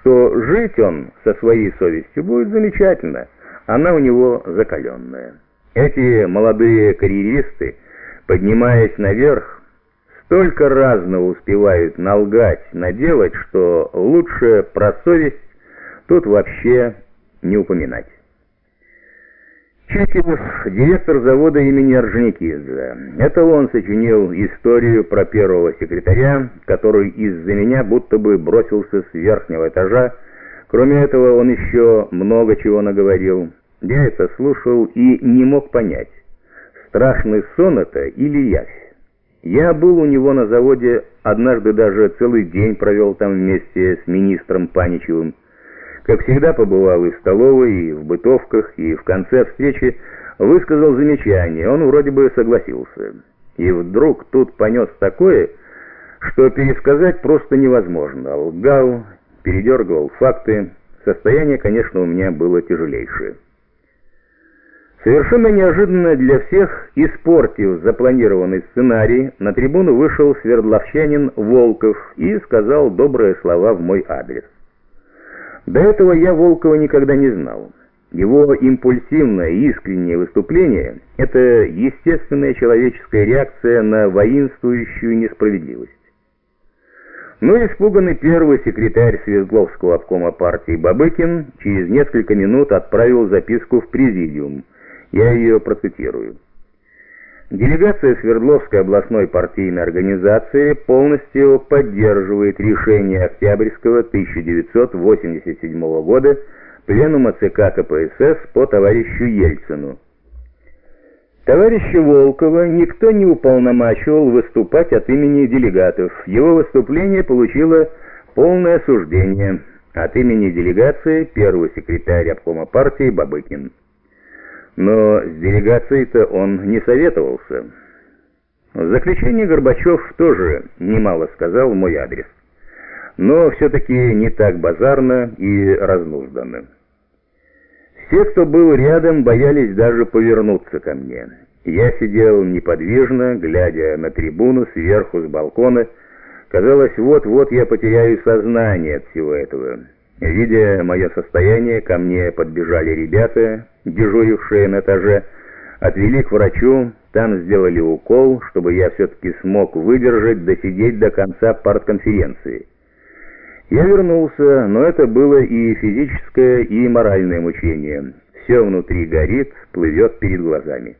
что жить он со своей совестью будет замечательно, она у него закаленная. Эти молодые карьеристы, поднимаясь наверх, столько разного успевают налгать, наделать, что лучше про совесть тут вообще не упоминать. Чекилов, директор завода имени Орджоникидзе. Это он сочинил историю про первого секретаря, который из-за меня будто бы бросился с верхнего этажа. Кроме этого, он еще много чего наговорил. Я это слушал и не мог понять, страшный сон это или явь. Я был у него на заводе, однажды даже целый день провел там вместе с министром Паничевым. Как всегда, побывал и в столовой, и в бытовках, и в конце встречи высказал замечание. Он вроде бы согласился. И вдруг тут понес такое, что пересказать просто невозможно. Лгал, передергивал факты. Состояние, конечно, у меня было тяжелейшее. Совершенно неожиданно для всех, испортив запланированный сценарий, на трибуну вышел свердловчанин Волков и сказал добрые слова в мой адрес. До этого я Волкова никогда не знал. Его импульсивное искреннее выступление – это естественная человеческая реакция на воинствующую несправедливость. Но испуганный первый секретарь Свердловского обкома партии Бабыкин через несколько минут отправил записку в президиум. Я ее процитирую. Делегация Свердловской областной партийной организации полностью поддерживает решение Октябрьского 1987 года Пленума ЦК КПСС по товарищу Ельцину. Товарища Волкова никто не уполномачивал выступать от имени делегатов. Его выступление получило полное осуждение от имени делегации первый секретарь обкома партии Бабыкин. Но с делегацией-то он не советовался. В заключение Горбачев тоже немало сказал в мой адрес. Но все-таки не так базарно и разнузданно. Все, кто был рядом, боялись даже повернуться ко мне. Я сидел неподвижно, глядя на трибуну сверху с балкона. Казалось, вот-вот я потеряю сознание от всего этого. Видя мое состояние, ко мне подбежали ребята, дежурившие на этаже, отвели к врачу, там сделали укол, чтобы я все-таки смог выдержать, досидеть до конца партконференции. Я вернулся, но это было и физическое, и моральное мучение. Все внутри горит, плывет перед глазами.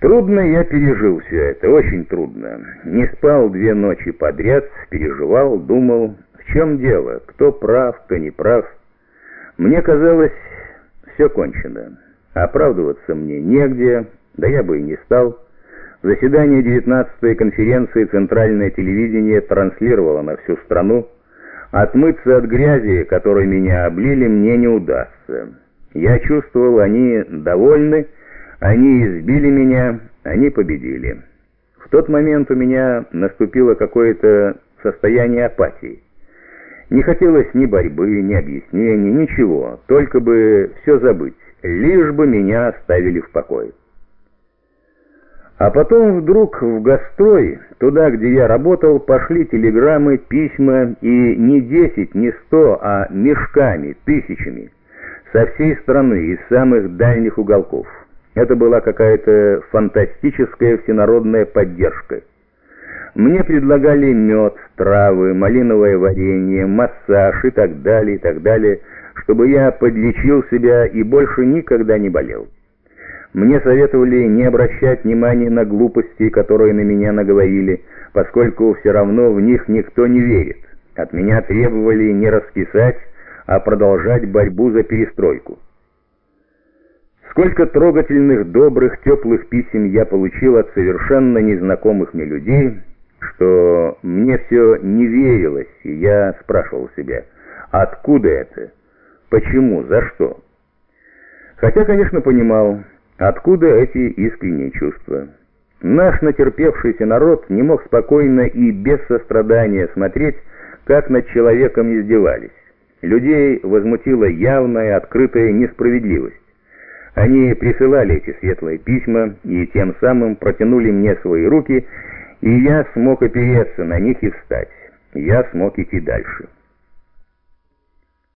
Трудно я пережил все это, очень трудно. Не спал две ночи подряд, переживал, думал, в чем дело? Кто прав, кто не прав? Мне казалось, все кончено. Оправдываться мне негде, да я бы и не стал. Заседание 19-й конференции Центральное телевидение транслировало на всю страну. Отмыться от грязи, которой меня облили, мне не удастся. Я чувствовал, они довольны, они избили меня, они победили. В тот момент у меня наступило какое-то состояние апатии. Не хотелось ни борьбы, ни объяснений, ничего, только бы все забыть, лишь бы меня оставили в покое. А потом вдруг в Гастрой, туда, где я работал, пошли телеграммы, письма, и не десять, не сто, а мешками, тысячами, со всей страны, из самых дальних уголков. Это была какая-то фантастическая всенародная поддержка. Мне предлагали мед, травы, малиновое варенье, массаж и так далее, и так далее, чтобы я подлечил себя и больше никогда не болел. Мне советовали не обращать внимания на глупости, которые на меня наговорили, поскольку все равно в них никто не верит. От меня требовали не раскисать, а продолжать борьбу за перестройку. Сколько трогательных, добрых, теплых писем я получил от совершенно незнакомых мне людей, что мне все не верилось, и я спрашивал себя, откуда это, почему, за что. Хотя, конечно, понимал, откуда эти искренние чувства. Наш натерпевшийся народ не мог спокойно и без сострадания смотреть, как над человеком издевались. Людей возмутила явная, открытая несправедливость. Они присылали эти светлые письма и тем самым протянули мне свои руки и я смог опереться на них и встать. Я смог идти дальше.